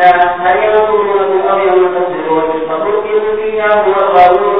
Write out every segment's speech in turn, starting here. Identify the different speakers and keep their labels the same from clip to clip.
Speaker 1: الله هل يوم الله أبيض تصدر وتصدر في
Speaker 2: المسيح هو الغالور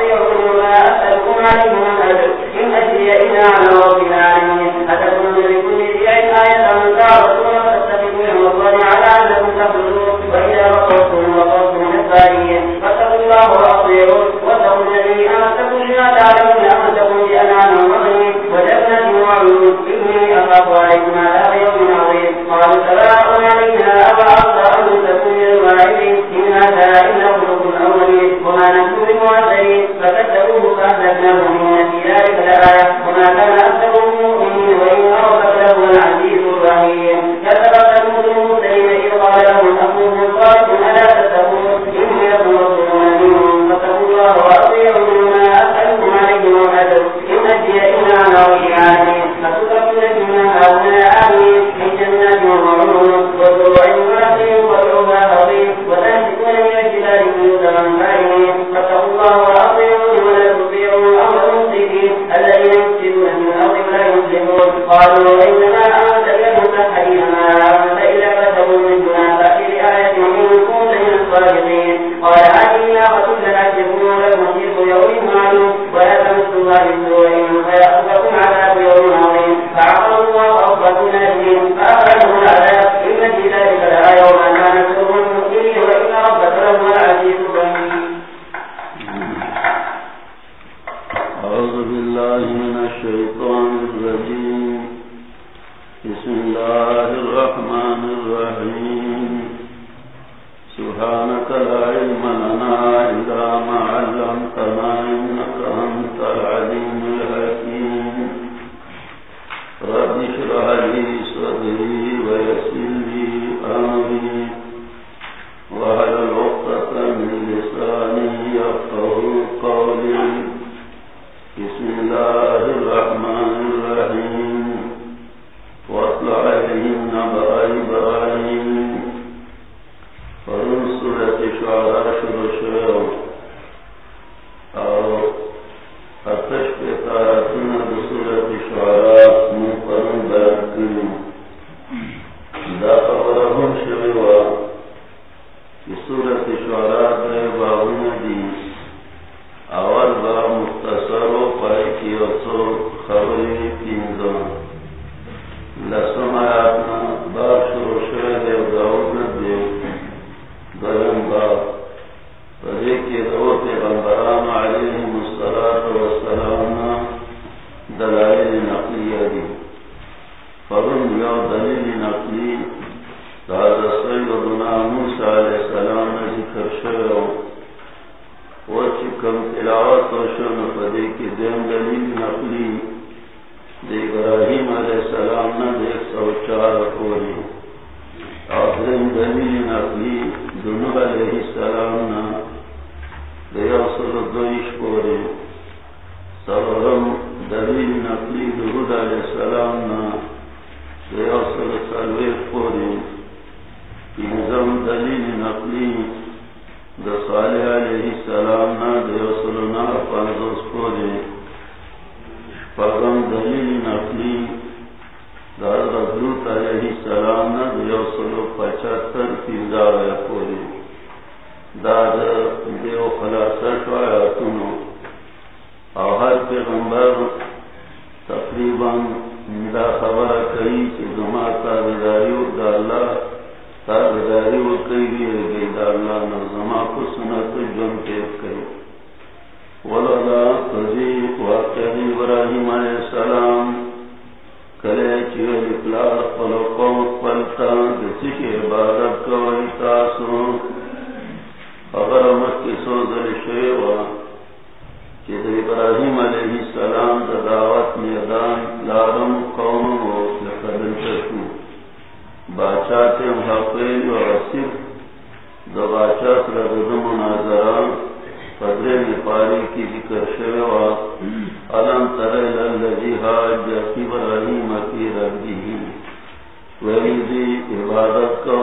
Speaker 2: عبادت کو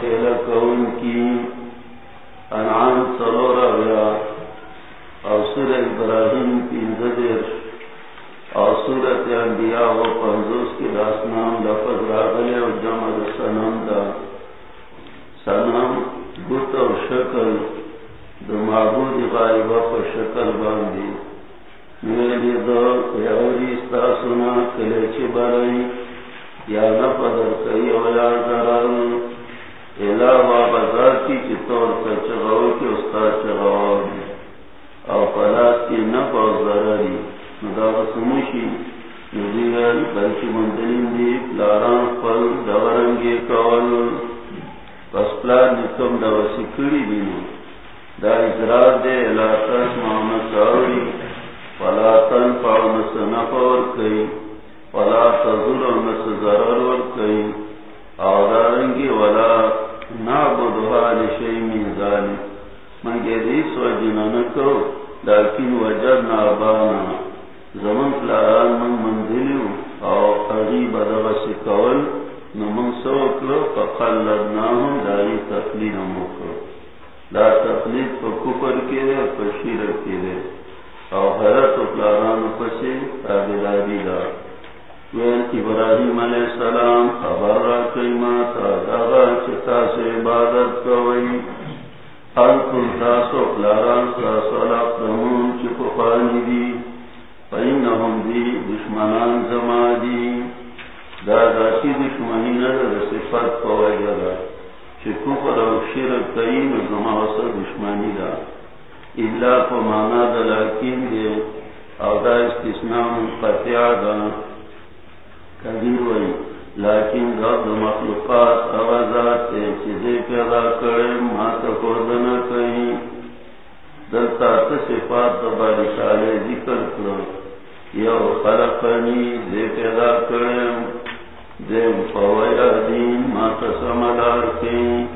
Speaker 2: چیل کون کی انعام سلورا بیا اوسر ابراہیم انبیاء و پنزوس کی لفظ راغلے و جمع سنم دا سنم و شکل دو معبود غائبہ پر شکل باندی میلی دو یوری استاسونا کلیچی برائی یا کئی کی طور پر چغاو کی استاد چغاو او کی و ضرری سموشی بلکی مندلین دی پل دورنگی کول پس دینو دا دے محمد ساوری فلا تن فاونس نفور کئی فلا تظر ونس ضرر ور کئی او دارنگی ولا نعبدها لشئی من ذالک منگی دیس و جنانکو لیکن وجدنا آبانا زمن پلاران من منزلیو، او قریب دغا سکول نمون سوکلو فقلدناهم داری تقلید موکلو دا تقلید پا کفر کے دے، پا شیر کے دے۔ او حیرت پلاران پسی تابداری دا. وین ابراہیم علیہ السلام خبر را قیماتا دغا چتا سے عبادت کوئی. حل کل تاسو پلاران ساسو علاق دمون چکو خانی دی. فإنهم بي دشمنان زمادي دا ذاتی دشمنی نده دا صفت پوجه دا چه کفر او شرک تین زما وسط دشمنی دا. الا پا مانا دا دے او دا استثناء منقطع دا کبیر وی لیکن دا دا مخلوقات اوازات تے چیزے پیدا کرے ماتا خوردنا کئی دلتا تصفات باری سالے ذکر کرو یو، خلقنی دے پیدا کرم دیم فویا دین ما تسمدار کئی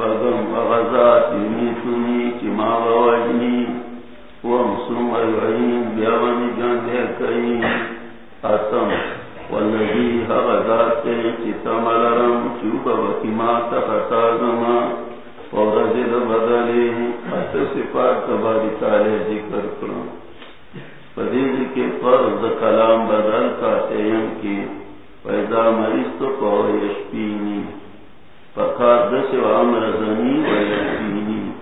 Speaker 2: شپاگم اغزات یمیتونی چی ما ووجنی وم سم العین بیاونی جان دے کئی اتم والذی اغزات چی تملرم چوبا وکیما تخطا زما. ورزد بدلی ات صفات تباری تعالی ذکر کروں پدیج کے فرض کلام بدل کا تیم کی پیدا مریض تو کو یشپینی فقاد دس و امر زنی و یشپینی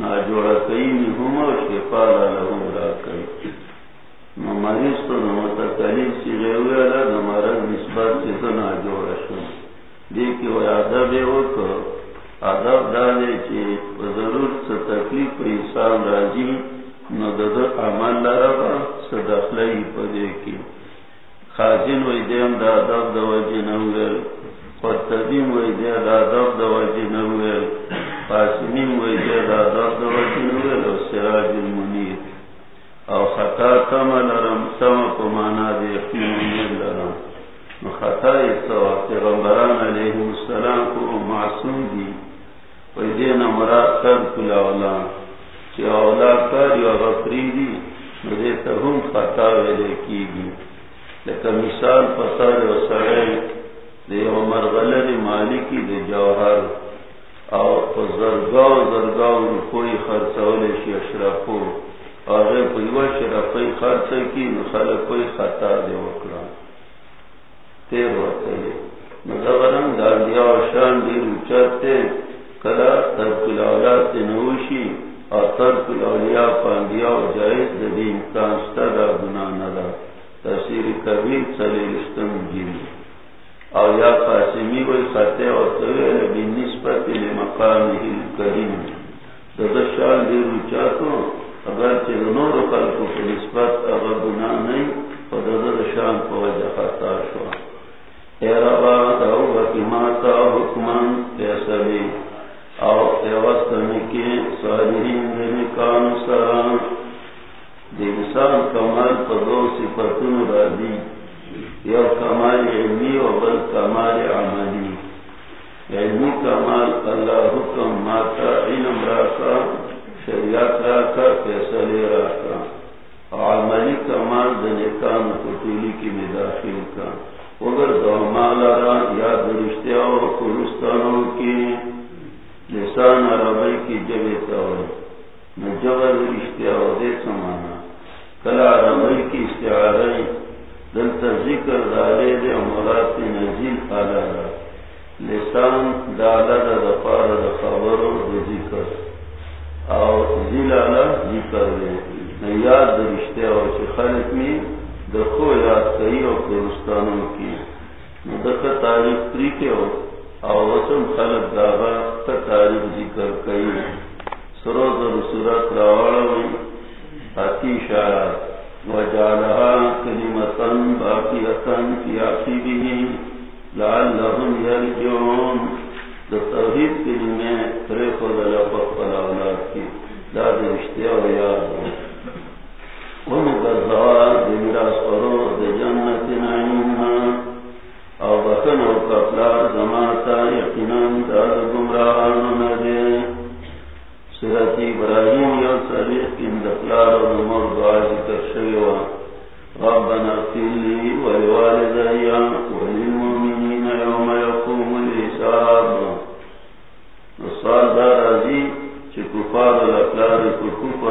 Speaker 2: ناجو جوڑا کئی و شفا لہم را کئی مریض تو نمتا نمتقلیب سی غیوی علا نمارد نسبت چیزنا جوڑا شو دیکی و عدب وکر عدب دالے چی ضرور سا تکلیف پر انسان راجی نو دد عمل لربا صدخلی پدے کی. خازن وی دیم دا عدب دا وجی نویل قرطبیم وی دے دا عدب دا وجی نویل قاسمیم وی دے دا عدب دا وجی نویل و سراج المنیر۔ او خطا تم لرم سم تم پمانا دے، یقین لرم۔ نو خطا ایسا پیغمبران علیہ السلام کو معصوم دی۔ وی دین مراد کر کل اولان چی اولاد کر یا غفری دی، نو دیتا ہم خطا ویلے کی گی لیکن مثال پتار و سڑے دے عمر غلر مالکی دے جوہر. او زرگاو زرگاو کوئی خرچولے شی اشرفو. اور کوئی شرفی خرچ کی نخل کوئی خطا دے وکرا تیر ہوتے مزورن داندیا و شان دی. روچاتے کلا ترک الاولاد نوشی اور ترک الاولیاء پاندیا و جائز دی امکان ستر گناہ ندا تفسیر کبیر چلی رشتم گیری او یا قاسمی وی خطے اور طویل بی نسبت لی مقام مقامی کریم دد شان دی روچاتو اگر چلنو رو خلقو پر نسبت اگر گناہ نہیں، تو دد شان پو وجہ خطا شوا۔ اے ربا دعو بکی ماتا، حکمان پیسلی او ایوستنی کی صالحین دنی کان سران دی انسان کمال پدو صفتن رادی یا کمال علمی و بل کمال عملی. علمی کمال اللہ حکم ماتا علم راکا شریعت راکا فیصلی راکا عملی کمال دنکان کتولی کی مداخل کا. اگر دومالا را یا درشتیا و کلستانوں کی، لسان عربی کی جبی تاوی نجبر رشتیا و دے سمانا. کلا عربی کی استعاری دلتا ذکر دارے دے امرات نزیل آلا را لسان دالا دا دفار دا خبر و دا ذکر. او زیل آلا ذکر دے. نیاد دا رشتیا و چی خلق می دا خو یاد کئی و کرستانوں کی. ندکا تاریخ پریکے ہو. او وسم خلق داغا تا تاریخ ذکر کئی. سرو در صورت راوڑا وی حتی شاعت وجعلها كلمة باقية في عقبه لعلهم يرجعون. التوحيد كلمة طريق ولفق والأولاد کی لا درشتیا و یاد ومقضوات دمراس فرو دجنة نعيمها او بطن و قتلار زماتا یقیناً داد گمراہان سورت ابراہیم یو صالح کن دفلار و نمر دعا ذکر شویوا ربنا اغفر فیلی ولوالدی وللمؤمنین یوم یقوم الحساب. نصال دار ازی چی کفار الاقلار کو کفر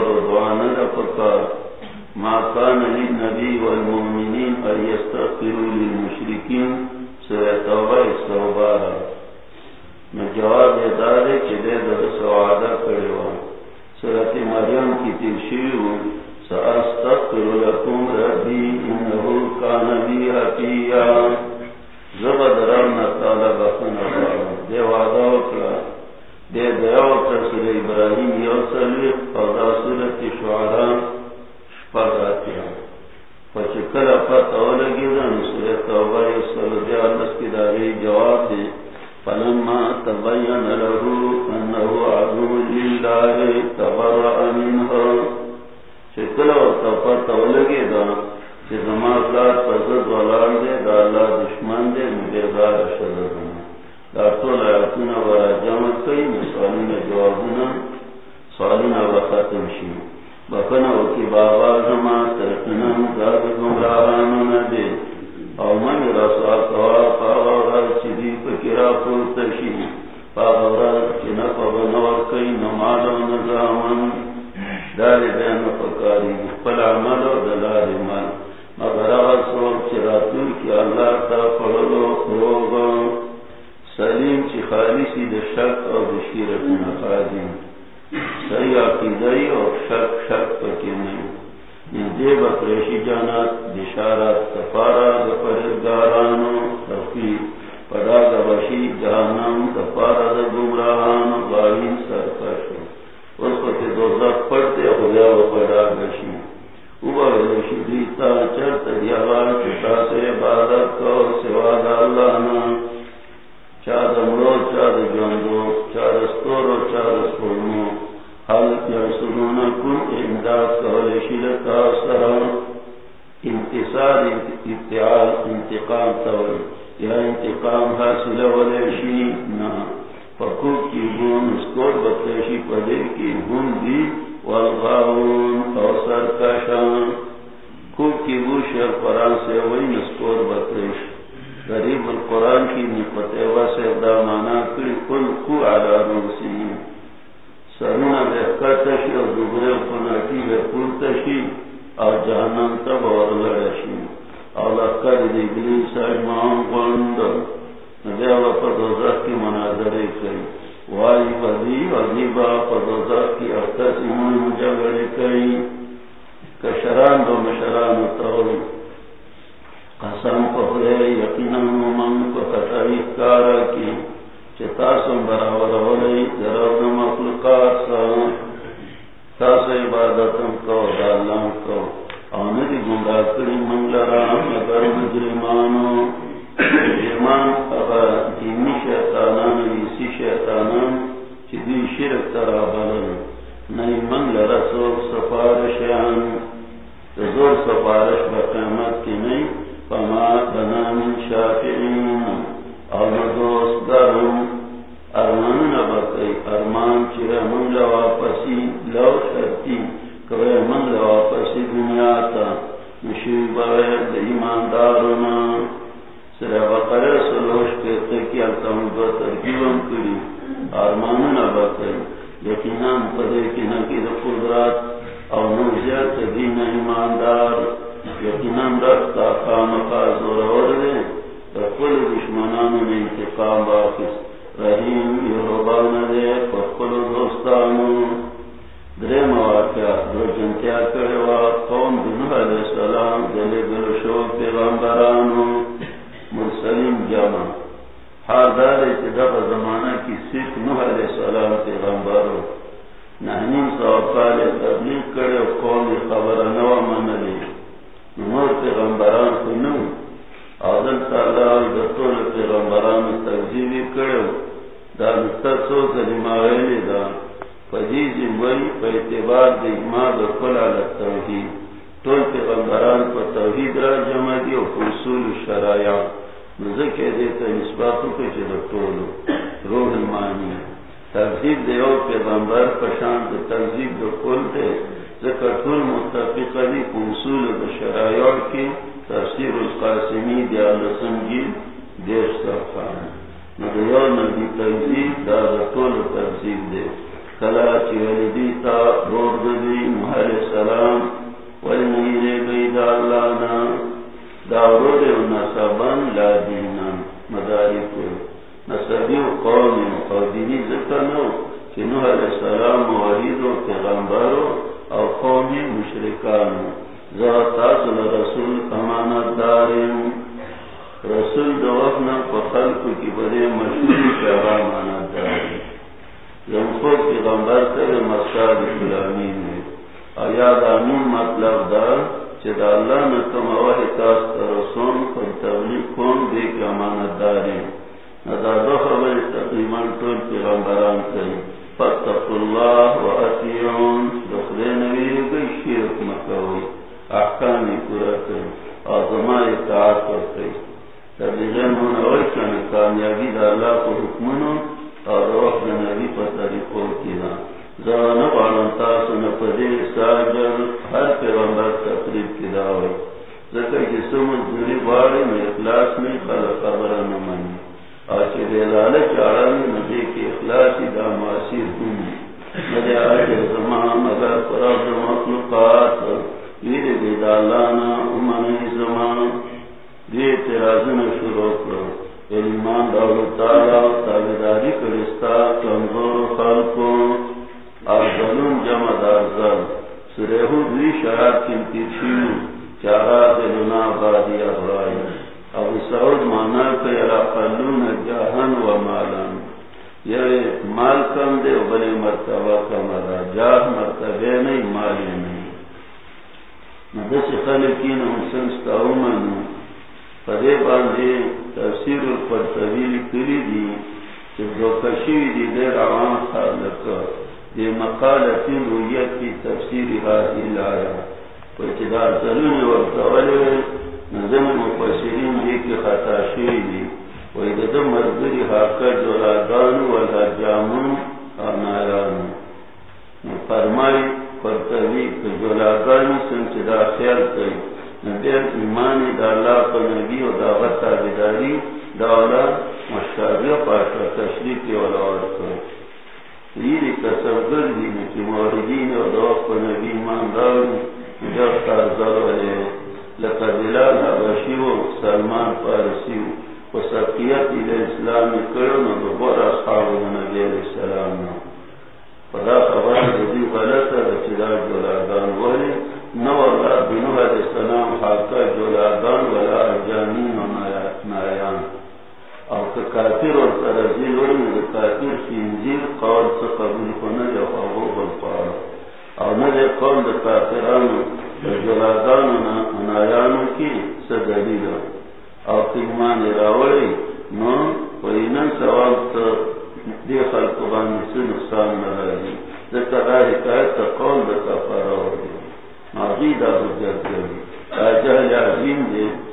Speaker 2: پر حصول شرائع نزکے دیتا نسباتو کے چلو طولو روح المانی تکذیب دی او پیغمبر پشان دا تکذیب دا کل دی. ذکر طول متفق دی حصول دا شرائع کی تفسیر القاسمی دیا لسن جی دیش صفحان ندیو نبی تنزیب دا رطول تنزیب دے کلا چی ولیدی تا رود دی محل سلام ولنیر بید اللہ نا دا رود نصبان لا نصبی و قوم ذکر نو کہ نوح علیہ السلام و پیغمبر قوم رسول امانت داریم. رسول دو کی بڑے مشہور امانت داری یم خود پیغمبر کرے مساد غلامی میں آیا دانون مطلب دا چدا اللہ نے کم اوہ تاس رسول پر تبلیغ کون دے کے امانت داری ندا خبر تقریباً طول پیغمبران کری فتق اللہ و دخلے گئی شیرک احکام پورا کری آزما اطاعت کامیابی دا اللہ کو حکمنو اور روح نبی طریقوں کی نا تاسو ساجر ہر پیغمبر تقریب کی داوئی ذکر کی سمت دوری بارے میں اخلاص میں خلق خبر نمانی آچے دے لالچ آرامی مجھے کی اخلاصی دا معاصیر ہونی مجھے آجے زمان مگر قرآن مخلوقات دیر دی دالانا امانی زمان دی ترازن شروع کرو ایمان دولو تالا تابداری کرستا کمزور خلقو اور سریہو دوی شراب کنتی شیو چارا دلنا بادی اغرائی ابو سعود مانا کہ پیرا قلون جاہن و مالان یہ مال کم دے بلی مرتبہ کم را۔ جاہ مرتبہ نہیں مالی نہیں۔ ندس خلقین ہم حسن ستاؤمنو پدے باندے تفسیر پر طویل کری دی کہ دو کشیوی دی دیر عوام خالقہ دی مقالتی رویت کی تفسیر حاضی لایا پچدار ضرور ورطولی نظم مفسرین دی کی خطا شوی دی۔ وی دم مردری حاکر جولادان ولا جامن آنایان فرمائی پرتوی کہ جولادانی سنچدا خیال کئی۔ نبیر ایمانی دا اللہ پا نبی و دعوت تابداری داولا مشتابی پاشا تشریف کی والا ورکر دیری کسر گردی نکی موردین و دوق و نبی ایمان داری جب تارزارو ہے لکا دلال حبشی و سلمان پارسی و سبقیت الى اسلامی کرو نا دوبار اصحاب و نبی علیہ السلام نا فدا خبر دی غلط ہے چدا جولادان ولی، نو اللہ بنو علیہ السلام حاکا جولادان ولا جانین و او که کافر اور ترزیل ورمی ده کافر فی انزیل قول سا قبول کنه یا خوابو بالقوار او نده قول ده کافرانو ده جلادانو نایانو کی سا دلیل او. که ایمان راوڑی نو و اینن سوال تا دی خلق بانی سا نقصان نرازی ده تغا حکایت تا قول ده کافر آوردی ماغی دا حجت گردی اجهل عظیم دی.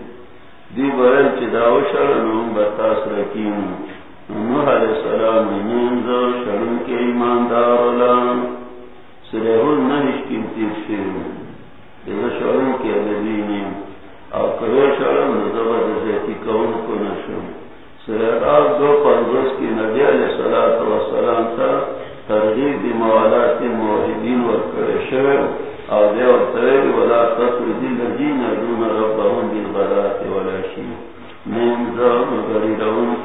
Speaker 2: دی برل چی داو شرنو بتاس رکیم. نوح علیہ السلام نیم زو شرن کے ایماندار علام سریحو نحش کیم تیر شیرو دیو شرن کے لبینیم او کرو شرن نزبا دزیتی کون کو نشم. سریحو دو پنگوز کی نبی علیہ السلام تا ترغیب دی موالات موحدین ورکر شوئر او دیو ترغیب ولا الذين يدعون ربهم بالغداة والعشي من ذا مغرد رون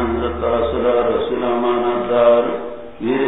Speaker 2: رسول مانا دار یہ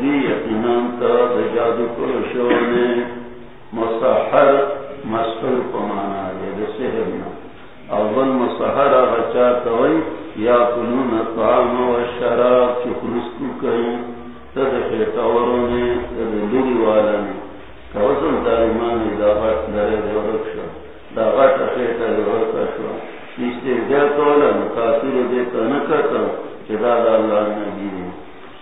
Speaker 2: وی ندی یقینان تا دا جادو کرشونے مصحر مسحر پمانا ہے دا سحرنا اول مصحر آغا چاہتوئی یا کنون طعام و شراب چی خلسکو کئی تد خیطورونے تد لوری والانے کوزن تاریمان دا غٹ درے دے رکشا دا غٹ خیطا لورتا شوا استرجا تولا متاثر دیتا نکتا چدا دا اللہ نبی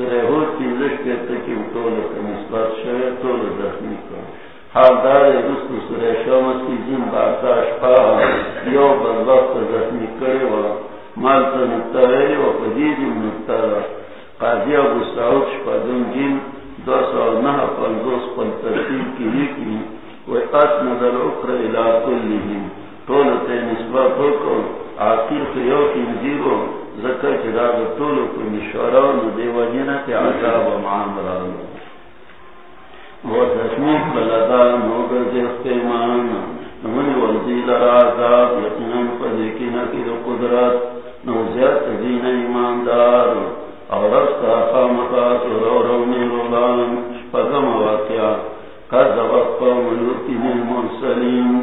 Speaker 2: نوگرزے نادیم اختیمان سرہو چیزش کہتے کہ طولت نسبت شوئے طول زخمی کرا حال دار رسل سرہ شامس کی زن بارتاش پاہا یو بلوقت زخمی کرے و مالتا نکتوری و قدید نکتوری قاضی ابو سعود شپادون جن دو سو نہ پل دوس پل ترتیب کی لکھی وہ اس نظر اخر الى کلہم۔ طولت نسبت ہو کو آخر خیو کی نزیرو ذکر چدا طولو کو مشوران دیو جنہ کے عذاب و معامران وہ تسمیح بلدان، موگر دیختیمان نمونی والدیل عذاب یقنان فدیکینا کی دو قدرت نو نوزیت دین ایماندار اور اس کا خامقات رو رونی رولان شپگم واقعا قذبت قوم لوتی من مرسلین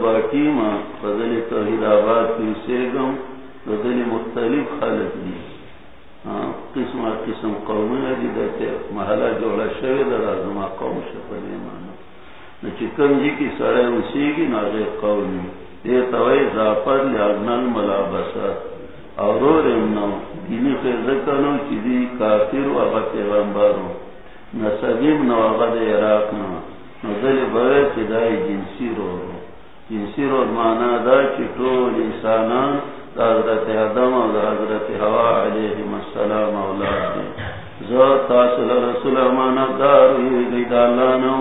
Speaker 1: باقی ماں بدل توحید
Speaker 2: آباد سیگم بدل مختلف خالت دی. قسم قسم قوم دی جی، دتے محلہ جوڑا شوی در آزما قوم شفلی مانا. نچی جی کی سرے اسی گی ناغی قومی یہ توائی زاپر لیاغنال ملابسات اور رو رمنو دینی خیزکنو چیزی کافر و آغا پیغمبرو نصبیم نو آغا دی عراق نو. نظر بغیر چیزائی جنسی رو رو جنسی روز مانا دا چی طول انسانان دا حضرت آدم و دا حضرت حوا علیہم السلام اولاد دی زاد تاصل رسول مانا دار ہوئی دا اللہ نو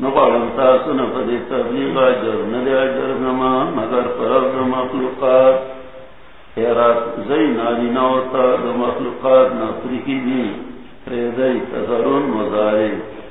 Speaker 2: نقالم تاصل فد تبلیغ عجر ندی عجر زمان، مگر فرق مخلوقات. ایرات زین آلی نورتا دا مخلوقات نفری کی دی ریدی تذرون مزارک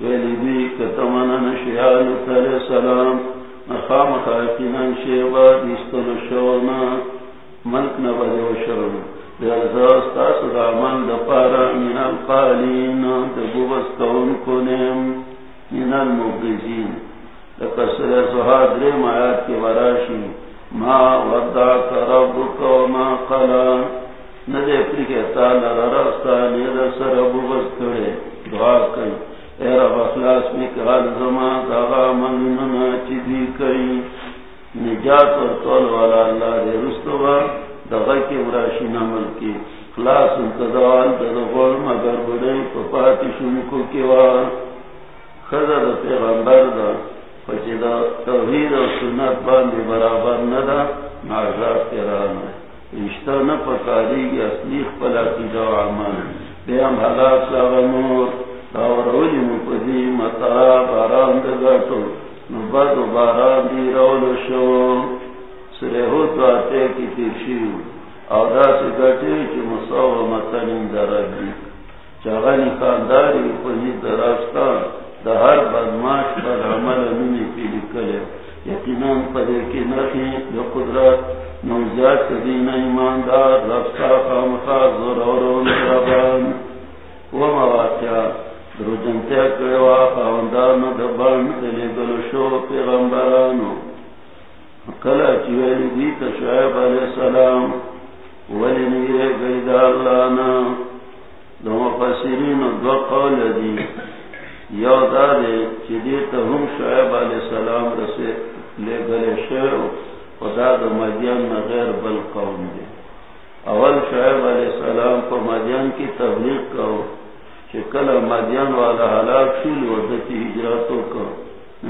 Speaker 2: ویلی بی کتمنا نشیال تل سلام نخام خاکنان شیبا دیستل شونا ملک نبدو شرم بیرزاستا صدامان دپارا من القالین دبوبستون کنیم من المبرزین لکسر زہاد ریم آیات کے براشی ما ودعک ربک وما قلا ندے پرکتا لرستا لیدس ربوبست کرے دعا کریں اے رب، اخلاص میں زمان داغا چی دی کئی نجات اور طول والا اللہ دے مراشی کی. خلاص، انتظار مگر بڑے پپاتی شنکو وار خضر پیغمبر دا دا توحید سنت برابر ندا معذاب رشتہ گی اصلیخ پلا کی جو عمل. دیم حلاق ساغ نور. داور اولی مپدی مطا باران دگاتو نباد و باران دی شو کی تیرشیو دا چی مصاو مطنین چاگانی خانداری پنی دا ہر بدماش پر عمل نمی پیلی کرے یقیناً کی نخی دا قدرت نوزیاد ایماندار رفتا زور درو کروا خاندارنو دبان دلی گلو شو پیغمبرانو. کلا چویلی دیتا علیہ السلام، ولی نیرے گئی اللہ نا دو مفسرین دو قول دی. یو دا دے چی دیتا ہم علیہ السلام رسے لے گلے خدا مدین غیر بل قوم دے. اول شعیب علیہ السلام کو مدین کی تبلیغ کرو. چی کل مدین والا حلاق شول وردتی ہجراتوں کو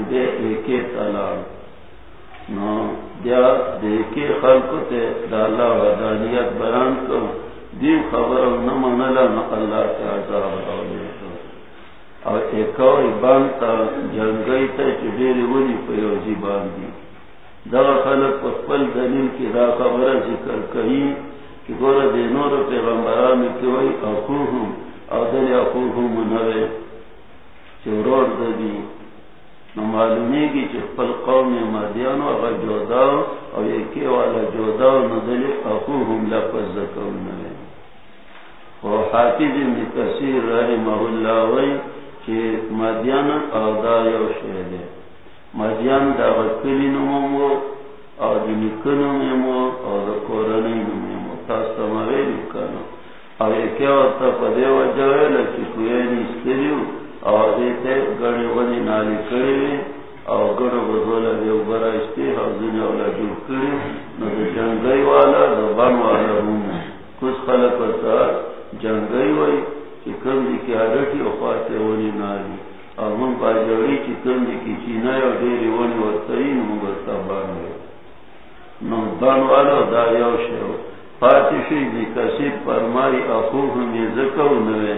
Speaker 2: دے ایک تلال نو، بیا دیکھے خلق تے دالا ودانیت بیان کو دی خبر نہ منلا نہ کے عذاب اور ایک اور بان تا جنگئی تے چډيري ونی په یو ځی دا خلق په خپل دلیل کې دا خبره ذکر کړي چې ګوره د نور پیغمبرانو کې وای او دل اخوهم نه وي چې ورور دي نو معلومی گی خپل قوم مادیانو اغا جوداو او یکی والا جوداو ندلی اخوهم لپس زکو نوی. و حافظ ابن کثیر رحمه اللہ وی چی مادیان او دا یو شهده مادیان دا غکلی نمومو او دی نکنو میمو او دا کورنی نمومو تاستا مویلی کنو او یکی والا پدے وجوه لکی کوئی استریو او گڑی ونی نالی او گڑو بزولا دیو اولا جو کری نو دی جنگی والا دو بان والا رومو کس خلق تا جنگی وی چی کم دی کی او خواست ونی نالی او من پا چی کم دی کی چینای او دیری ونی ورطایی بان وی نو بان والا دا یو شو پاتی شوی دی کسی پرماری اخوه می زکو نوی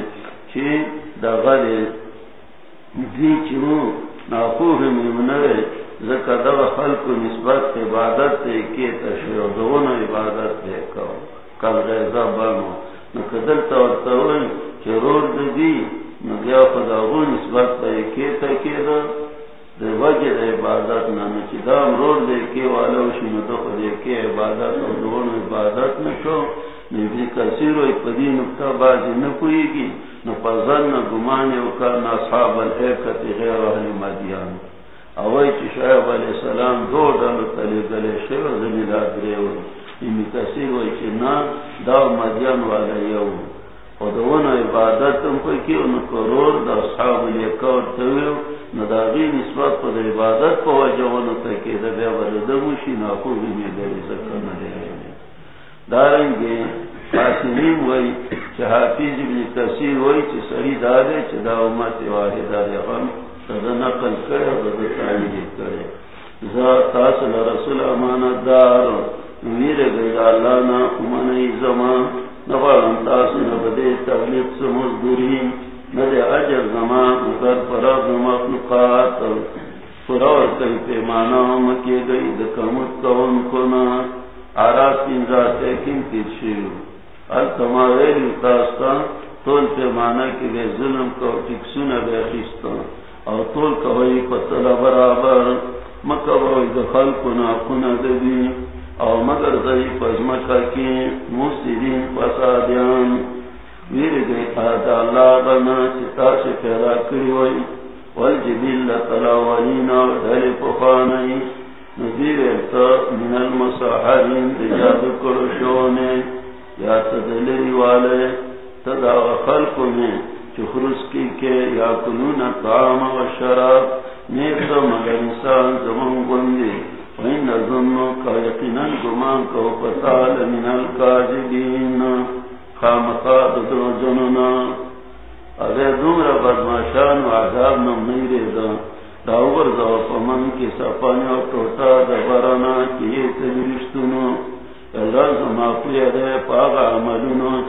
Speaker 2: چی دا غلی دی چنو ناخوه میمنوے زکا دو خلق نسبت عبادت تے کی تشویو دون عبادت تے کو کل غیزا بانو نکدل تورتوئی چی رور دی نگیا خدا غو نسبت تے کی تکی دا دے وجہ دے عبادت نانو چی دام رور دے کی والا وشی نو دو خدے کی عبادت او دون عبادت نشو نیوی کسی روی پدی نکتا بازی نکوئی گی نو پزن نو گمانی وکا نا صحاب الحیکت غیر اہل مدیان اوی چی شعب علیہ السلام دو دلو تلی گلے شیر زمیلا گریو ایمی کسی روی چی نا داو مدیان والا یو او دون عبادت تم کوئی کیو نو کرور دا صحاب الحیکت تویو نو دا غی نسبت پا دا عبادت پا وجوانو تکی دا بیا بردموشی نا خوبی می دلی سکر دارنگی حاکمین وی چه حافظ ابن کثیر وی چه سری داره چه دا امت واحد داره غم تدا نقل کرے و دا تعلیل کرے زا تاصل رسول امانت دار امیر گئی اللہ نا امانی زمان نبارم تاصل نبدے تغلیق سمز دورین ندے عجر زمان مگر فراد مخلوقات فرور کئی پیمانا مکی گئی دکمت کون کنا تیر شیو تاستا مانا کی بے ظلم کو بے خیستا اور کوئی پتلا برابر مکوئی دخل کنا کنا دبی۔ مگر زئی پزمکا کی مفسدین، فسادیان۔ ویر گئی آدھا اللہ بنا چتا سے پیدا کری وئی والجبیل تلاولین دل پخانی نذیر ارتا من المساحرین دیاد کرشونے یا تدلری والے تدا خلق میں چخرس کی کے یا کنون طعام و شراب نیک مگر انسان زمان گندی وین ظنو کا یقینا گمان کو پتال من الکاذبین خامقا دو جننا اگر دومرا بدماشان و عذاب نم نہیں ریدا داور زو پمن کی سپانی ٹوٹا دبرانا کی تدرشتنو اللہ زما پویا دے پاگا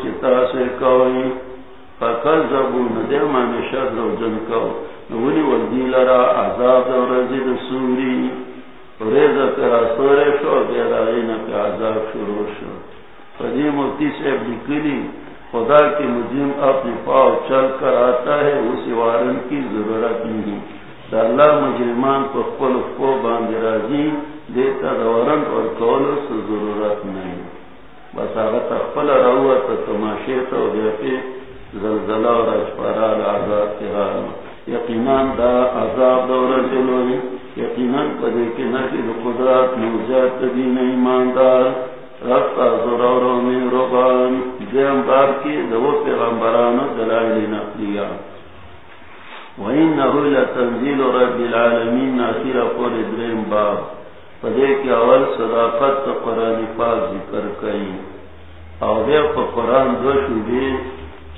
Speaker 2: چتا سے کوئی. زبو ندے مانی رو جن کو. نولی والدی لرا عذاب شو عذاب شروع شو فدی مفتی سے بکلی خدا کی مجیم اپنی پاؤ چل کر آتا ہے اسی وارن کی ضرورت نہیں۔ اللہ مجرمان پر قل کو باندھ راجی دیتا دورن اور کولو سے ضرورت نہیں۔ بس آگا تخفل رہوا تا تماشے تا دیپی زلزلہ اور اشپارا لعذاب کے حال یقیناً دا عذاب دور جلوی یقیناً پدے کے نشی قدرات نوزیات دین ایماندار۔ رفتا زرورو من ربان دیم بار کی دو پیغمبران دلائل نقلیا وَإِنَّهُ لَتَنزِيلُ رَبِّ الْعَالَمِينَ ناصیر قول درین باب. پدے کے اول صداقت تا قرآن پاک ذکر کئی. او بے پا قرآن دو شبی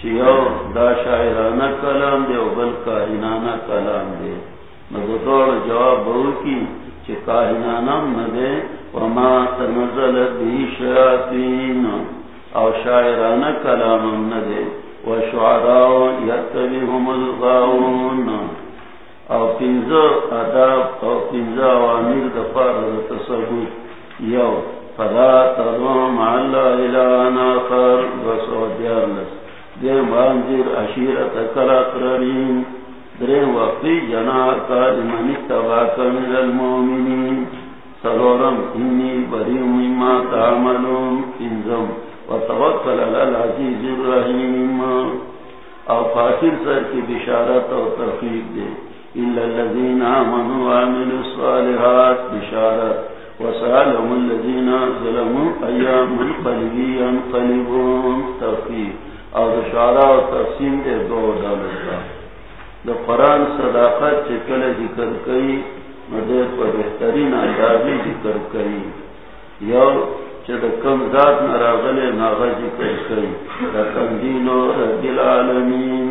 Speaker 2: چیو دا شاعرانہ کلام دے و بل کائنانہ کلام دے. نگدوڑ جواب بہو کی چکا نام ندے وما تنزل بی شیاطین، او شاعران کلام ندے وشعراء یتبهم الغاون او پینزو اداب او دفار یو، فلا تظلم الان درے وقتی جنا کا لمن تباک من انی بری مما تعملون. انزم وتوکل علی العزیز الرحیم. او سر کی بشارت و ترفیق دے. الا الذین آمنوا وعملوا الصالحات، بشارت. وسالهم الذین ظلموا ایام القلبی انقلبون ترفیق او بشارت و تقسیم دے دو دولتا دا قرآن صداقت چکل ذکر کئی مدیر پر بہترین اندازی ذکر کئی یو چد کم ذات نراغل ناغا ذکر کئی دا تنزیل رب العالمین.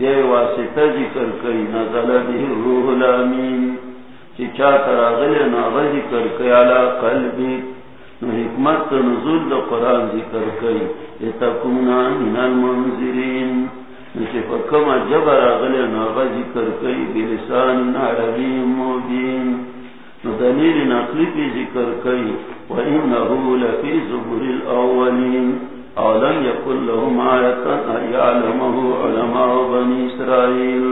Speaker 2: دے واسطہ ذکر کئی نزل به روح الامین. چی چا تراغل ناغا ذکر کئی علا قلبی نو حکمت، نزول دا قرآن ذکر کئی لتکونا من المنزلین فکم جبر اغلی ناغا ذکر کئی بلسان عربی مبین نو دلیل نقلی پی ذکر کئی وَإِنَّهُ لَفِي زُبُرِ الْأَوَّلِينَ اولم یقل لهم آیتا ایعلمه علماء بنی اسرائیل.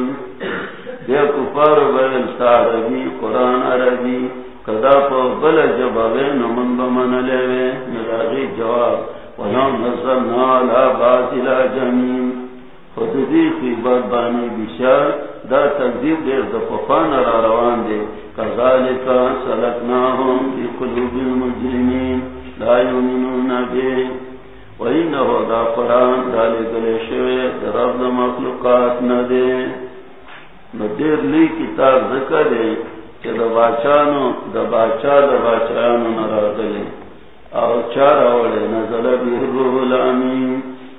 Speaker 2: دے کفار بیل تا عربی، قرآن عربی. کدا پا بل جبابے نمن بمن لیوے نراغی جواب وَلَمْ نَزَلْنَا عَلَى بَاسِلَ جَمِينَ خودی کی بات بانی بشار دا تقدیر دیر دا پفان را روان دے کذالکا سلکناہم بی قلوب المجرمین، لا یومنون بے وینہو دا قرآن دا لگلے شوے دا رب دا مخلوقات ندے نو دیر لی کتاب ذکر دے کہ دا باچانو دا باچا دا باچانو نرا دلے او چارا وڑے نزل بی روح الامین.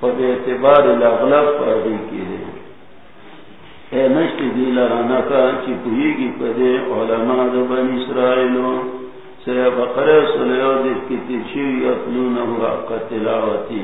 Speaker 2: پر اعتبار الاغلب پردی کی دے اے نشت دی لرانا کا چی پوئی گی پدے علماء دا بن اسرائیلو سرے بقرے سلیو دیت کی تیشیو یطلونہو حق تلاوتی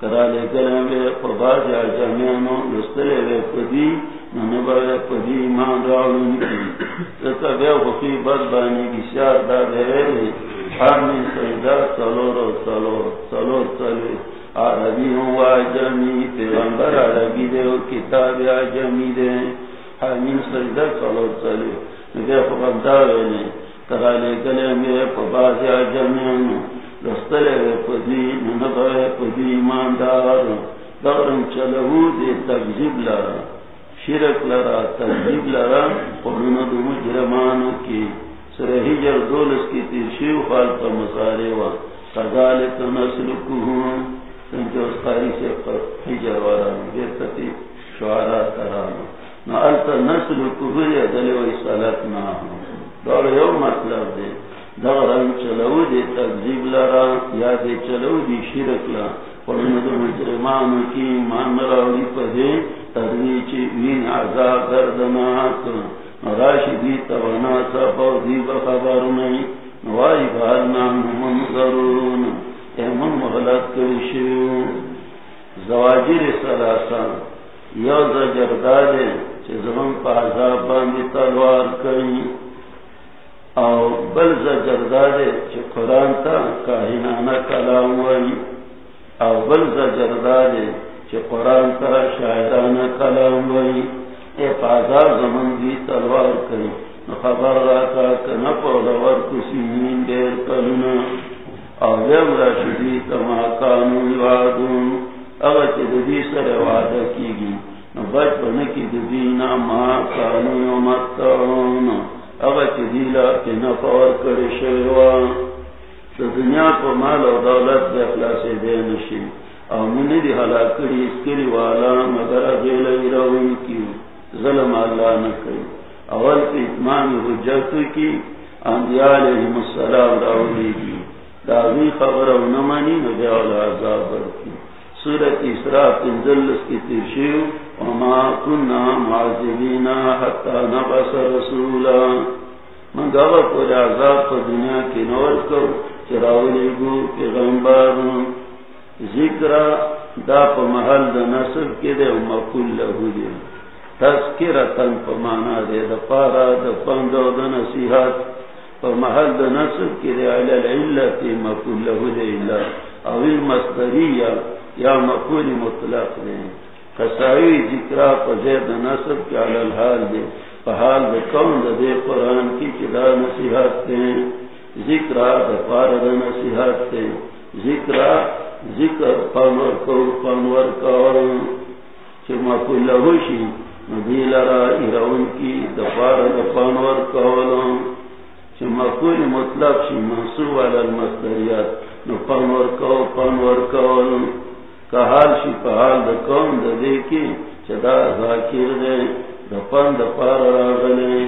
Speaker 2: کرا لے گلے بے پباز آجامیانو لستلے بے پدی ننبا بے پدی ایمان راولون کی تتا بے وفی بد بانی کی بسیار دا بے ویلے حامی سیدہ سلور و سلور سلور سلور۔ عربی ہوں آجمی پیغمبر عربی دے و کتاب آجمی دے۔ حامی سیدہ سلور سلور بے پباز ویلے کرا لے گلے میں پباز آجامیانو لستلے بے پدی ننبا پدی ایمان دار دورم چلو دے تکزیب لارا۔ شرک لرا تکزیب لرا قرن دو مجرمانو کی۔ سرہی جر دولس کی تیرشیو خالتا مسارے وا۔ قدالت نسلکوہم سنچو اسقاری سے حجر ورانو بیرکتی شعرا ترانو نا علتا نسلکوہم یا دلیو اسالت ناہو دور یو مطلب دے۔ دورم چلو دے تکزیب لرا۔ یا دے چلو دی شرک لرا۔ قرن دو مجرمانو کی مان راوی پدے۔ تدریچی وین عذاب دردناک۔ راشدی توانا سا دی بخبر نہیں۔ نوائی بھارنا منظرون ایمن مغلط کری کرشیو زواجر سلاسا یو زجر دادے چه زمن پا عذاب باندی تلوار کری او بل زجر دادے چه قرآن تا کاہنانا کلام وی او بل زجر دادے چه قرآن تا شاعرانا کلام وی اے پازار زمن دی تلوار کری خبر راکا کنپ و لور کسی نین دیر کلنا او جب راشدی تما کانو یوادون، اگر چی دی سر وعدہ کی گی نو بچ پنکی دی ما کانو یومتون، اگر چی دی لاکی نفور کری شیوان دنیا کو مال و دولت دے اخلاص دے نشی، او منی دی حلاک کری اسکری والا، مگر اگیل ایراوین کیو ظلم اللہ نہ کری اول کی اتمام حجت کی، انبیاء علیہ السلام راولی کی. داوی خبر و نمانی نو نبی علیہ عذاب برکی سورت اسراء تنزلس کی ترشیو وما کننا معذبین حتی نبس رسولا. من گاوا پور عذاب پر دنیا کی نور کر چراولی گو پیغمبر ذکر دا پا محل دا نصب کے دے ومقل لہو دے تذکرتن پمانا دے دا پارا دا پندو دا نصیحات پا محل دا نصب کی دے علی العلت مقول لہو دے اللہ او المصدریہ یا مقول مطلق دے. قصاوی ذکرہ پا زید نصب کی علی الحال دے. پا حال دا کون دا دے قرآن کی چدا نصیحات دے. ذکرہ دا پارا دا نصیحات دے. ذکرہ ذکر پانور کو پانور کو چھ مقول لہو شی. ندی لرا ایرون کی دفار دفانور کولم چه مقول مطلب شی منصوب علی المصدریات. نو پانور کو پانور کولم که حال شی پا حال دا کون دا دیکی چه دا ذاکر دے، دا پن دفن دفار راغلے.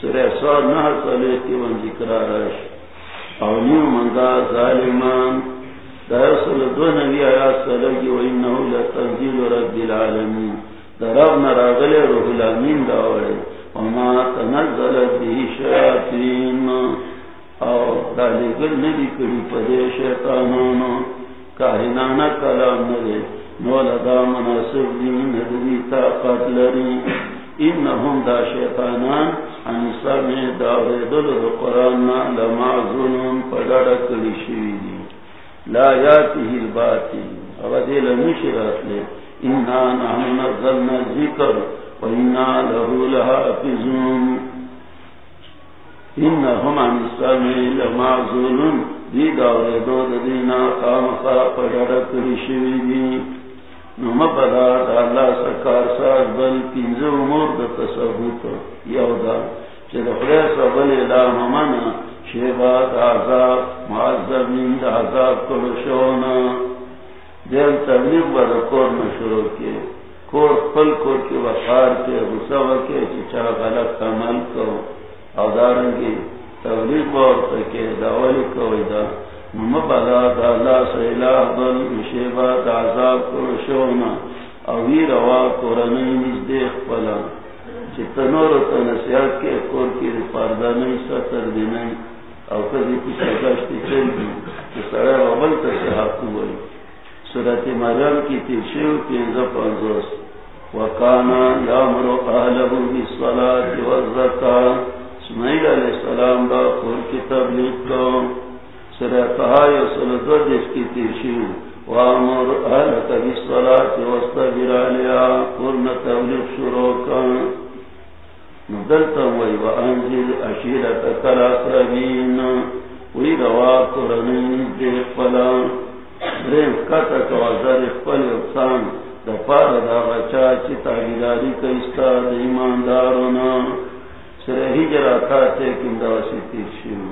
Speaker 2: سر سوار نہ سلے کی من ذکر آرش. او نیو من دا ظالمان. دا رسول دو نبی آیات سلگی و انہو لتنزیل رب العالمین درب نراغل روح الامین دا داوڑے وما تنزل به شیاطین او دالی گل ندی کری پدے شیطانانو. کاہنانا کلام ندے نولدا مناسب دین ندی طاقت لری انہم دا شیطانان انسا میں داوڑے دل دا قرآن لمعظنون پڑڑ کری شوی دی لا یاتی ہی الباتی اغدیل نشرات لے انا نحن نزلنا الذكر وانا له لحافظون. انهم عن السمع لمعزولون. دی دور دو دینا قام خاق جڑک رشوی دی نم دا اللہ سکار ساز بل پینز امور دا تصبوت یودا. چه دخلی سبل الام منا شیبات عذاب. معذبین دا عذاب کرشونا دیر تبلیغ بر کور میں شروع کیے کور پل کور کے وقار کے، غصہ کے چچا غلط عمل کو ادارن کی تبلیغ بور کے داولی کو دا مبلا دا اللہ سے الہ بل شیبا دا عذاب کو شونا۔ اوی روا قرآنی نزدیخ پلا۔ چتنور تنسیات کے کور کی پردہ نہیں ستر دی او کدی کی سرگشتی چل گی کہ سڑے وبل تک حقو ہوئی۔ سورت مریم کی تیشیو کی انزا پانزوس. وکانا یامرو اہلہو بالصلاة والزکاة اسماعیل علیہ السلام دا خور کی تبلیغ کو سورہ کہا یا سورہ دیش کی تیشیو وامر اہلک بالصلاة واستبر علیا قرن تبلیغ شروع کن ندلتا وی وانزل اشیرت اشیرتک الاقربین وی روا قرنین دیخ پلا. درین کتا کوازر دا پار دا غچا چی تاگیداری کئیستا دا ایماندارونا سر تیکن دا وسی تیر شیو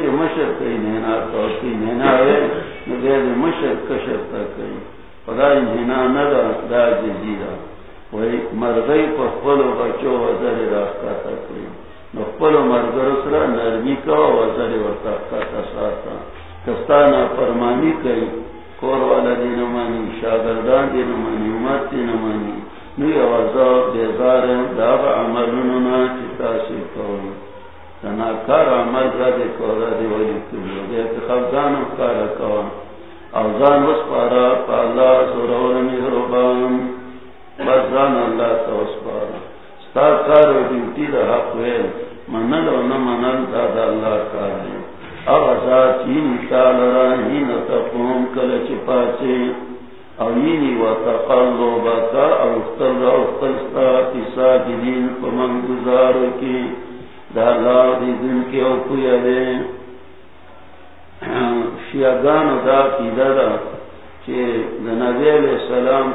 Speaker 2: چی مشر کئی نینا توقی نینا ہے نگر مشر کشر تا کئی خدای نینا ندا دا وی مرغی پا بچو وزر راکتا کئی مرگر سرا نرمی کا وزر ورطاقتا ساتا کستانا فرمانی کئی کور والا دین مانی شاگردان دین مانی امت دین مانی. نوی آوازا بیزار داغ عملوننا چتا سی کوئی تناکار عمل را دے کورا دے ولی کلیو دے اتخابدان اکارا کوا اوزان وس پارا پا اللہ سرور مہربان بزان اللہ تا وس پارا ستا کار و دیوٹی دا حق ویل. منل و نمنل دا دا اللہ کار دیو دے تقوم کل اوینی و ساجدین پمن گزارو کی دی دن کے دے دا کی چے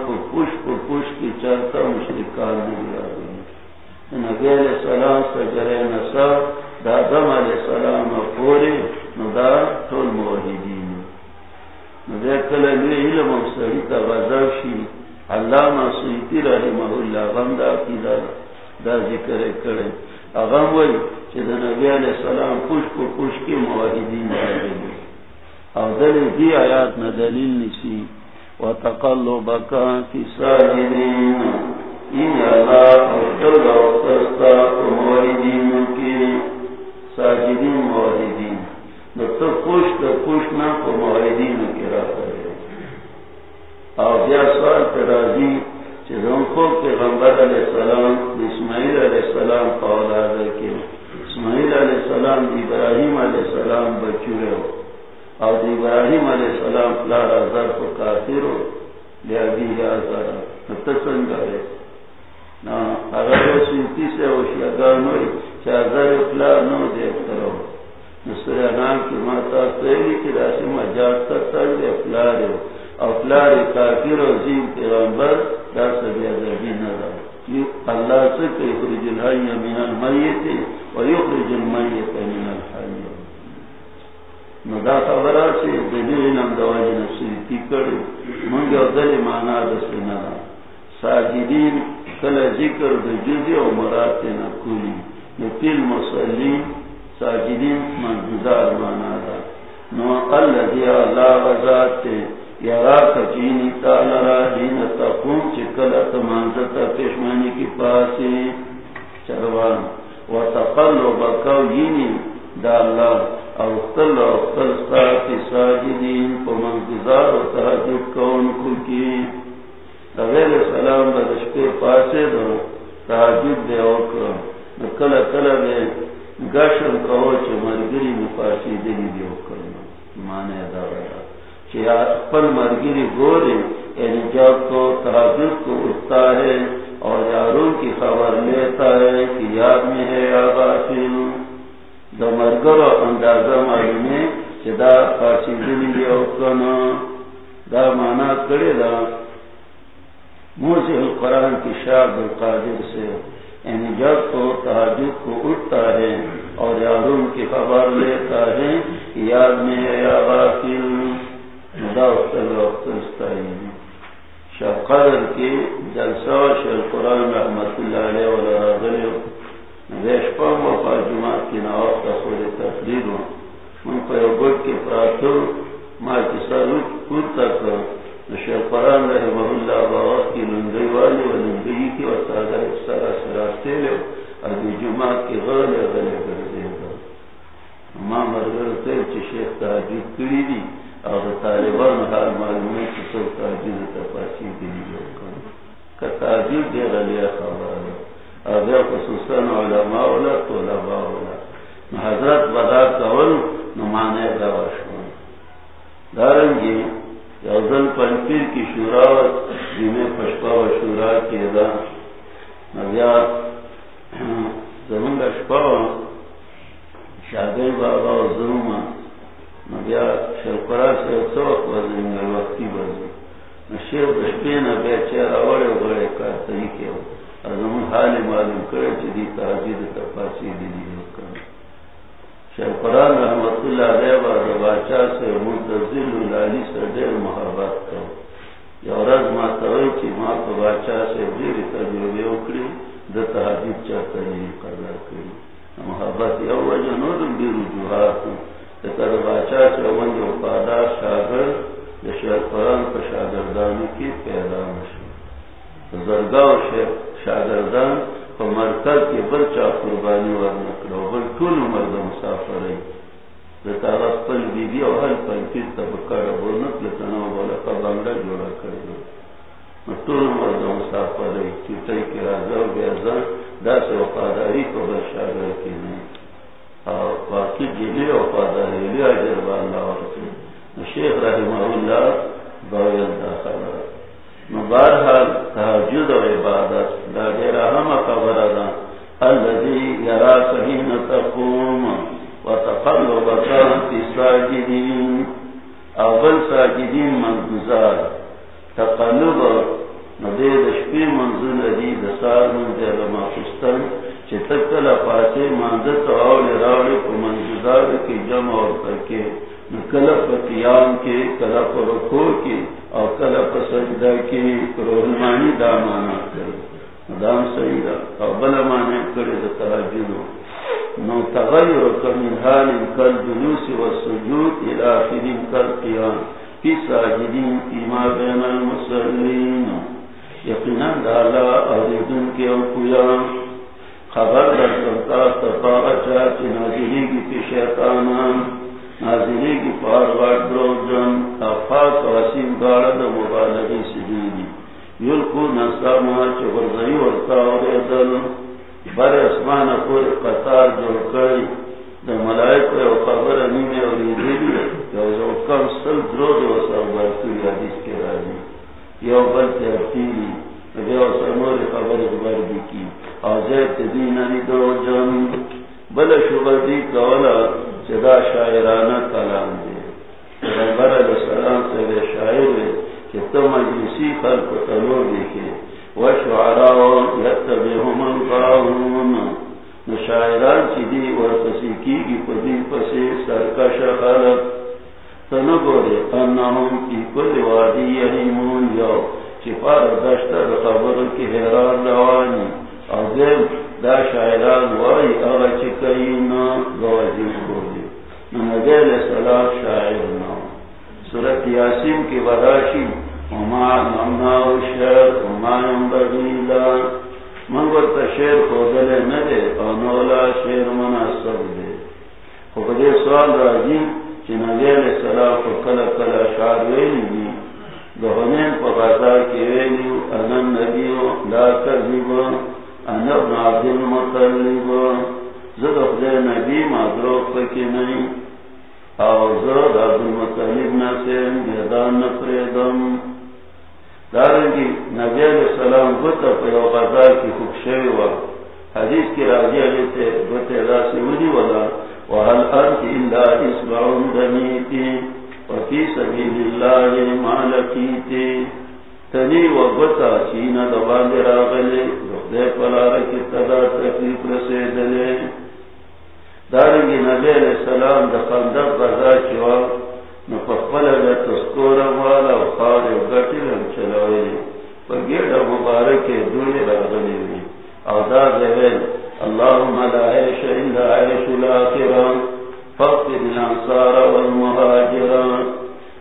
Speaker 2: کو پوش کو پوش کی چلتا مشرکان نہیں آگئی نبی علیہ السلام سجرے نصر دادم علیہ السلام پوری نو دا طول موحیدین نو دے کل لیے علم و سریتا غزر شی علامہ سیتی رحمہ اللہ غم دا کی دا دا ذکر کرے اغم وی چی دا نبی علیہ السلام پوش کو پوش کی موحیدین دا گئی او دل دی آیات نا دلیل نسی وتقلبك في ساجدين إن الله أرسل وقصد موحدين كي ساجدين موحدين تو خوش تو خوش نہ کو موحدین کی راہ کرے اور بیا سوال پہ راضی چیزوں کو کہ غمبر علیہ السلام اسماعیل علیہ السلام کا اولاد کے اسماعیل علیہ السلام ابراہیم علیہ السلام بچوے ہو اور ابراہیم علیہ السلام فلار ازر کو کافر ہو لیا بھی ازر تسنگ ہے نا اگر وہ سنتی سے وہ شیگان ہوئی چاہ ازر فلار نو دیکھتا رہو نصر نام کی ماتا سہیلی کی راسی مجاز تر دے افلار افلار کافر و زیم پیغمبر دا سبی ازربی ندا اللہ سے کہ یخرج الحی من المیت و یخرج المیت من الحی ندا خبرہ سے دلیل نم دوائی نصیرتی کڑی منگا دل مانا دس ندا ساجدین کل ذکر دو جزی و مرات نکولی نتیل مسلیم ساجدین من گزار دا۔ نو اللہ اللہ وزاد تے یرا کچینی تالرا دین تقوم چکل اتمانزتا پیشمانی کی پاسی۔ چروان۔ و تقلو بکاو یینی دا اللہ او اختل و اختل ساتی ساجدین پا من گزار و تحجد کون کو کی غیر سلام بدشپے پاسے دو تحجد دے اوکر کل کل دے گشن کہو چھ مرگری مفاسی دلی دیو کرنا مانے دا رہا چھ اپن مرگری گورے یعنی جب تو تحجد کو اٹھتا ہے اور یاروں کی خبر لیتا ہے کہ یاد میں ہے یا غافل دا مرگر و اندازہ معلومے چھ دا فاسی دلی دیو کرنا دا مانا کرے دا موسیح القرآن کی شاہ بالقادر سے یعنی جب تو تحجد کو اٹھتا ہے اور یاروں کی خبر لیتا ہے کہ یاد میں ہے آغاشن دا یا غافل شب قدر کی جلسہ شل قرآن رحمت اللہ علیہ ولا ریشپا وفا جماعت کی نواب کا خود تقریر ہوں۔ من پر گٹ کے پراتو ماں کی سروت کور تک شیخ قرآن رحمہ اللہ باوت کی لنگئی والی و لنگئی کی و سادہ سرا سراستے لے اور جماعت کی غلے غلے کر دے گا ما کری دی۔ اور طالبان حال معلومی کی سو دلی جو کن دیر خبر اور علماء اولا اولا حضرت بدا کول نمانے دوا شون دارنگی یوزن پنپیر کی شوراوت جنہیں پشپا و شورا کی دا زمین شپا بابا و نبیا شرپرا سے سوق وزن وقتی بیا چیر آوڑے کار طریقے ہو ازمون حال معلوم کرے چی تحجید تفاسی دی دی رحمت اللہ علیہ و سے سے دیر محبت کرو یا رز ماتوئی چی ماں کو بادشاہ سے دیر تجربے اکڑی د تحجید چاہتا قدر کری محبت یا وجہ تکر بادشاہ سے وجہ وفادار شاگر شرپران پر شاگردانی کی پیدا مشہور زرگاہ شاگردان کو مرکز کی بلچا قربانی ور نکلو بل طول مرد مسافر رتاغت پل بی بی او حل پل کیر تب کر بو نکل تنو بولا کا بانگا جوڑا کر دو طول مرد مسافر چوٹائی کی رازا و بیازا دا سے وفاداری کو بل شاگر کی نہیں اور باقی جلی وفاداری لیا جربان لاورتی شیخ رحمہ اللہ باویل تحجد و عبادت دا دیر اہم خبر دا تقوم اول من گزار تقلب ندید شپی منزل دی، دسار من دیر خستن چه تکل پاسے مانزت آولی راولی کو منزدار کی جمع اور ترکے کلپ قیام کے کلپ رکو کے اور کلپ سجدہ کے رحمانی دامانا کرے دام صحیح اور بل مانے کرے تو تحجدو نو تغیر کمن حال کل جلوس و سجود الاخر کل قیام. فی ساجدین فیما بین المسلین یقینا دالا اوریدن کے اوکویان خبر در سلطا تفا اچا چی نازلی کی پی شیطانان نازلی کی پار غاٹ درو جن افاق واسیم گارد مبالغی سجیدی یلکو نسا مہا چکر زی ورطا اور ادل بر اسمان پور قطار جوڑ کری. دا ملائک و خبر نیم اور ایدیلی یو جو کم سل درو دو سر برکوی حدیث کے راجی یو بل تحتیلی یو سرمور خبر دبر بھی کی اور زیت دینانی درو بل شبر دی کولا، جدا شاعرانہ کلام دے۔ پیغمبر علیہ السلام سے بے شاعر ہے کہ تو مجلسی خلق تلو دیکھے۔ وشعراء یتبعهم الغاوون۔ نشاعران چی دی ورپسی کی گی پدی پسی سرکش خلق۔ تنگوری انہم کی کل وادی یحیمون یو چپار دشتر خبر کی حیران روانی۔ اور دا شاعران وائی اغا چکینا گوازی بولی نبی علیہ السلام شاعر نو سورت یاسین کی وراشی وما نمناو شعر، وما ينبغیلا منگر تا شعر خودلے ندے انولا شعر مناسب دے خوبدے سوال راجی چی نبی علیہ السلام کو کلا شعر ویلی دی. دہنین پا غزار کی ویلیو انن نبیو لا کذیبو ان ابن عبد المطلب زد نبی پکی او زد عبد المطلب بیدان نفریدم دارنگی نبی علیہ السلام پیو غزار کی حدیث کی راجی علیہ تے گتا راسی ودی وحل ارد اسبعون دمیتی. وفی سبیل اللہ مالکیتی تنی و چینا دبان راغلے دے پلار کی تدا تکلیف رسے دلے دارنگی نبی علیہ السلام دا خندق چوا نو پخپل دا والا و خار و گٹی لم پا گیڑا مبارک دولی وی او دا زہل اللہم لا عیش الا عیش الاخران فقر الانصار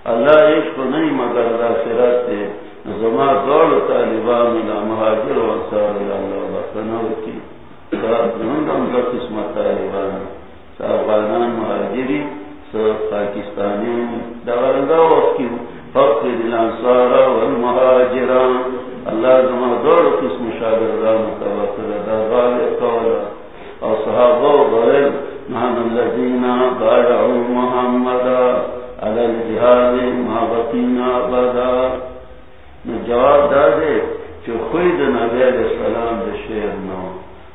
Speaker 2: اللہ عشق نہیں مگر دا سرات دے. زما دوڑ طالبان لا مهاجر و انصار لا الله بنو کی زمون دم لا قسم طالبان. صاحبانان مهاجری سو پاکستانی دورندا وقت کی فقط الانصار والمهاجر اللہ زما دوڑ قسم شاگردان متواتر دا غال قول. او صحابہ غیر نحن الذين بايعوا محمدا على الجهاد ما بقينا جواب دا دے جو خود نبی علیہ السلام دے شیر نو.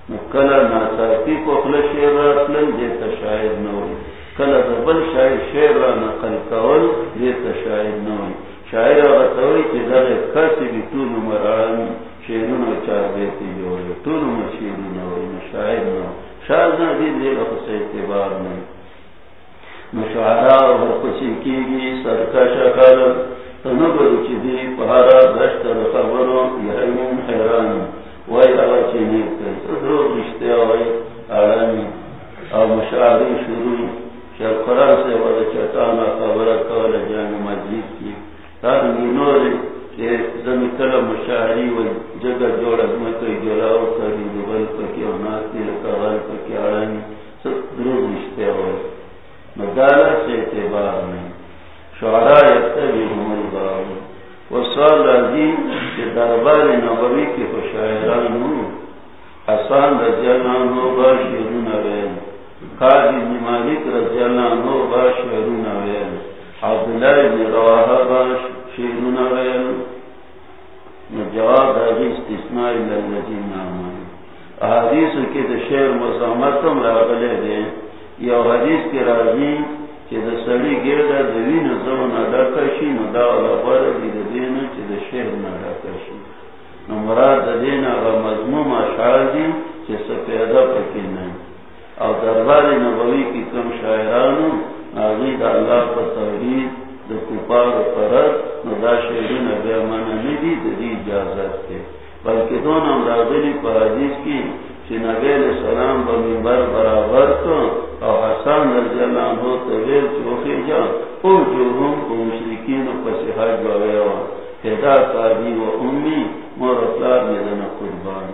Speaker 2: نو کلا ناساتی کو خل شیر را راتلن دیتا شاید نوی. کلا دبل شاید شیر را نقل کول، دیتا شاید نوی. شاید را غطوی چی در کسی بی طول مران شیرون و چار بیتی جوڑی طول مر شیرون نوی، نو شاید نو. شاید نا دید دیگا خس اعتبار نوی. مشاعرہ و ہر کسی کی گی سرکش کل تنبر چی پہارا دشت خبروں یحیم حیرانی وای آغا چې نه کوي درو رښتیا وای اړانی او مشاہدی شروع چې سے ولا چتانا خبره کوله جان مجلس کی تا دې نور چې زمي کله مشاهري و جګه جوړه مکه جوړاو کړی د بل پکې او ناسي کول پکې اړانی درو رښتیا وای مداله سے اعتبار نه شعراء یتبعهم الغاوون وسوال راضی کہ دربار نبوی کی خوشائران حسان رضی اللہ عنہ با شیرون ویل قاضی بن مالک رضی اللہ عنہ با شیرون ویل عبداللہ بن رواحہ با شیرون ویل جواب حدیث استثناء للذین آمان احادیث کی دا شیر مزامتم راغلے دے یا حدیث کی راضی چې د سړی ګرده د وینې زون ډکه شي نو دا غوړه دي د دین چې د شهر نه ډکه شي نو مراد د دین هغه مضمون اشعار دي چې څه پیدا پکې نه او دربار نبوي کې کوم شاعرانو هغه د الله په توحید د کوپار پرد نو دا شعرونه به معنا نه دي د دې اجازه ده بلکې دون هم راغلي په حدیث کې چې نبی علیہ السلام په منبر برابر کو او حسن رضی اللہ عنہ تویل چوخی جا او جو ہم او مشرکین پس حج وغیرہ پیدا تابی و امی مور اطلاب میدن قربان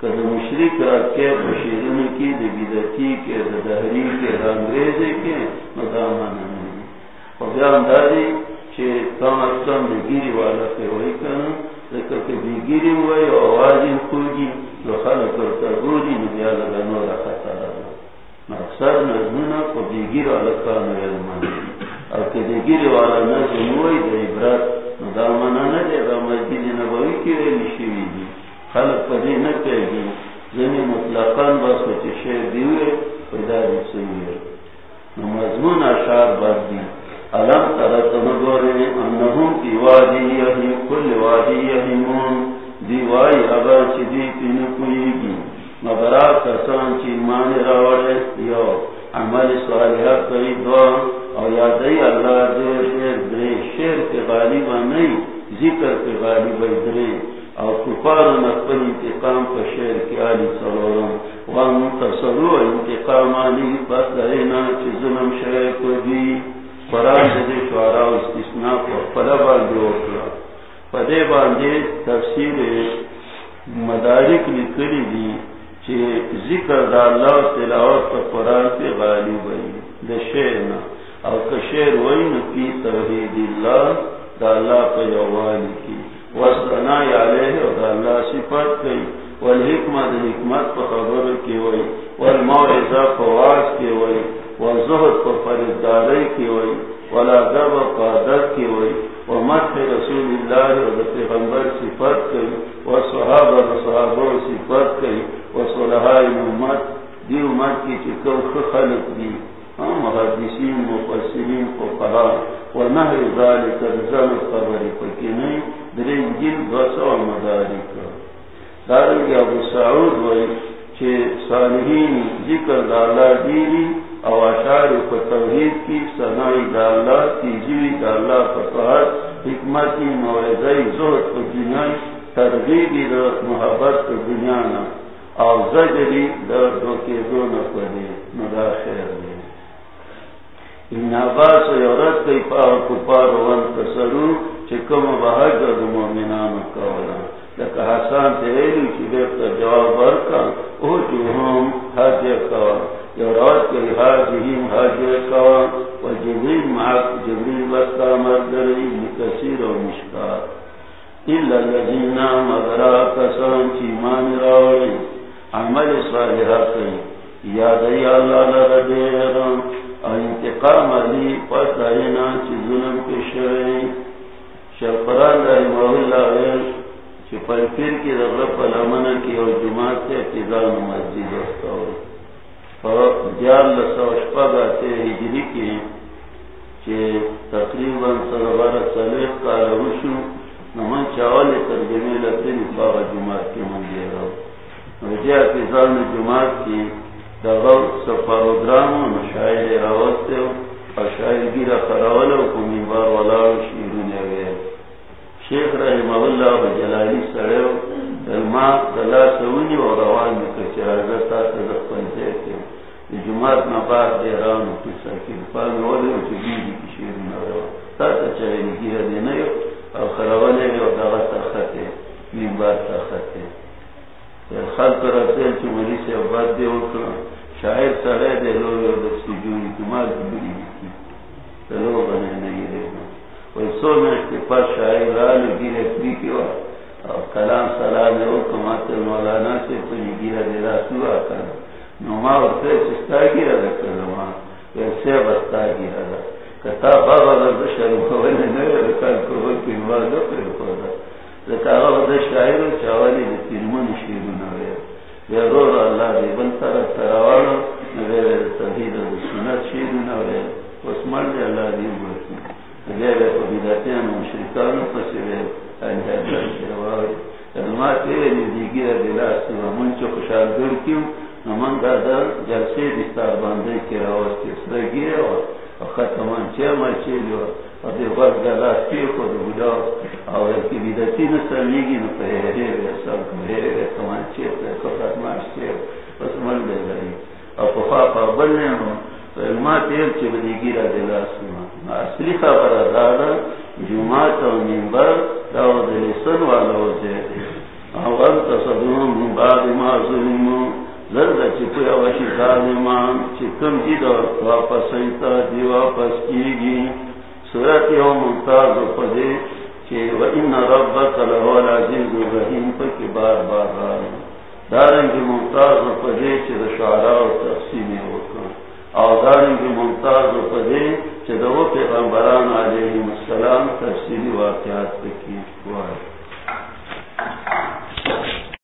Speaker 2: کد مشرک را کے بشیرن کی دی بیدتی کے دی دہری کے رنگریزے کے مدامان نہیں و بیان داری چھے کام اکسان دی گیری والا پہ ہوئی کرنا لیکن کہ دی گیری ہوئی و آوازی خوگی لو خلق کرتا گوری نبیال لنو رکھا تارا اکثر نظمنا کو دیگیر والا کان ویلمان او که دیگیر والا نظم ہوئی دا عبرت ندامنا ندے دا مسجد نبوی کی ویلی شوی دی۔ خلق پا دی نکیگی زمین مطلقان باسو چی شیر دیوئے پیدا دی سوئے مضمون اشار بات دی علم ترت نگوری انہم کی وادی یحی کل وادی یحیمون دیوائی اگر چی دی پینکوئی گی مبرا کسان چی ایمان راوڑے یو عمل صالحہ کئی دو او یادی اللہ دیر دیر درے شیر کے غالبا ذکر کے غالبا درے او کفار نقبل انتقام کا شیر کی آلی صلورم وان تصلو انتقام آلی پس درینا چی ظلم شیر کو دی قرآن دے شعراء استثناء کو پلا باندے اوکلا پدے باندے تفسیر مدارک لکلی دی چی ذکر دا اللہ تلاوت کا قرآن پہ غالی بئی دا شیر نا. او کا شیر وئی نکی توحید اللہ دا اللہ پہ یوالی کی۔ وستنا علیہ و دا اللہ صفت کئی والحکمت، حکمت پہ خبر کی وئی والموعظہ پہ واز کی وئی والزہد پہ فرداری کی وئی والعدب پہ عدد کی وئی ومدح رسول اللہ و پیغمبر صفت کئی وصحابہ صحابہ صفت کئی وصلحاء امت، دی امت کی چکو خلق دی۔ محدثین مفسرین فقہاء ونحر ذالک رزان خبر پکنی در انجیل بسا و مدارک. دارنگی ابو سعود وی چھے صالحین ذکر دالا دیری، او اشار کو توحید کی سنائی دالا تیجوی دالا فتحات حکمتی موعظی زہد کو دنیا ترغیبی دا محبت کو دنیا نا. او زجری دا دو کے دو نکولی ندا خیر دی ان عباس یورت کئی پاو کپار وان کسرو چکم مومنان کولا. لکہ حسان چی جواب برکا، او یورت کئی حاجہیم و جبریل جبریل بستا مردری مکسیر و اللہ لذینا مدرا کسان چی مان راوی عمل صالحہ کئی. یاد اللہ انتقام علی پس چی ظلم کے رحمہ اللہ غیر کی رغب کی اور جماعت سے مسجد دیار لسا آتے ہجری کی تقریباً سربار کا روشو ترجمے نفاق جماعت کے مندر رہو جماعت کی دغو سفاروگرام و شاعر راوت اور شاعر گیرا خراول و کمی بار والا شیرون گئے شیخ رحمہ اللہ جلالی سڑے دلما دلا سونی اور روان میں کچرا تا تدق پنجے کے جماعت میں بعد دے رہا ہوں کچھ ساکر پاگ والے ہو چکی دی کی شیرون روا تا تا چاہے گیرا دینا یو اور خراولے اور دغا تخت ہے مین بار تخت ہے خلق رسول چو ملی سے عباد دے وکرا شاعر سڑے دے لو یو دستی جوری کمال کی بری کی لو بنے نہیں رہے سو میں اس کے پاس شاعر رال گیرے فری کی ہوا اور کلام سلام ہے وہ کماتے مولانا سے کوئی گیرا دے رہا سوا کر نما اور پھر چستا گیرا رکھا نما ویسے بستا گیرا رہا کتا بابا در شروع ہوئے نہیں رکھا کو وہ کی بات پھر ہوگا لکھا وہ شاعر چاوالی دے تیرمن شیرو نہ ہوئے یا رو اللہ دے بنتا رکھتا روانا میرے تحید سنت شیرو نہ ہوئے اس مرد اللہ دی بڑھتی مشرکان خوشحال گر کیوں نمن دادا جلسے دستار باندھے کے راوس کے سر گرے اور ختمان چھ ماہ چھ جو اور دے بس گلا پیر کو دے بڑا اور کی بدتی نہ سرنی گی نہ پہرے وے سب پہرے وے کمان چھ تے کو ختمان چھ بس من دے گئی اور پفا پا بلنے ہوں علما تیر چھ بدی گیرا دلا سما اصلی خبر ازادا جماعت و منبر داو دلسن والا ہو جائے اول من بعد ما ظلمو لرد چکو یوشی ظالمان چکم جیدو واپس ایتا دی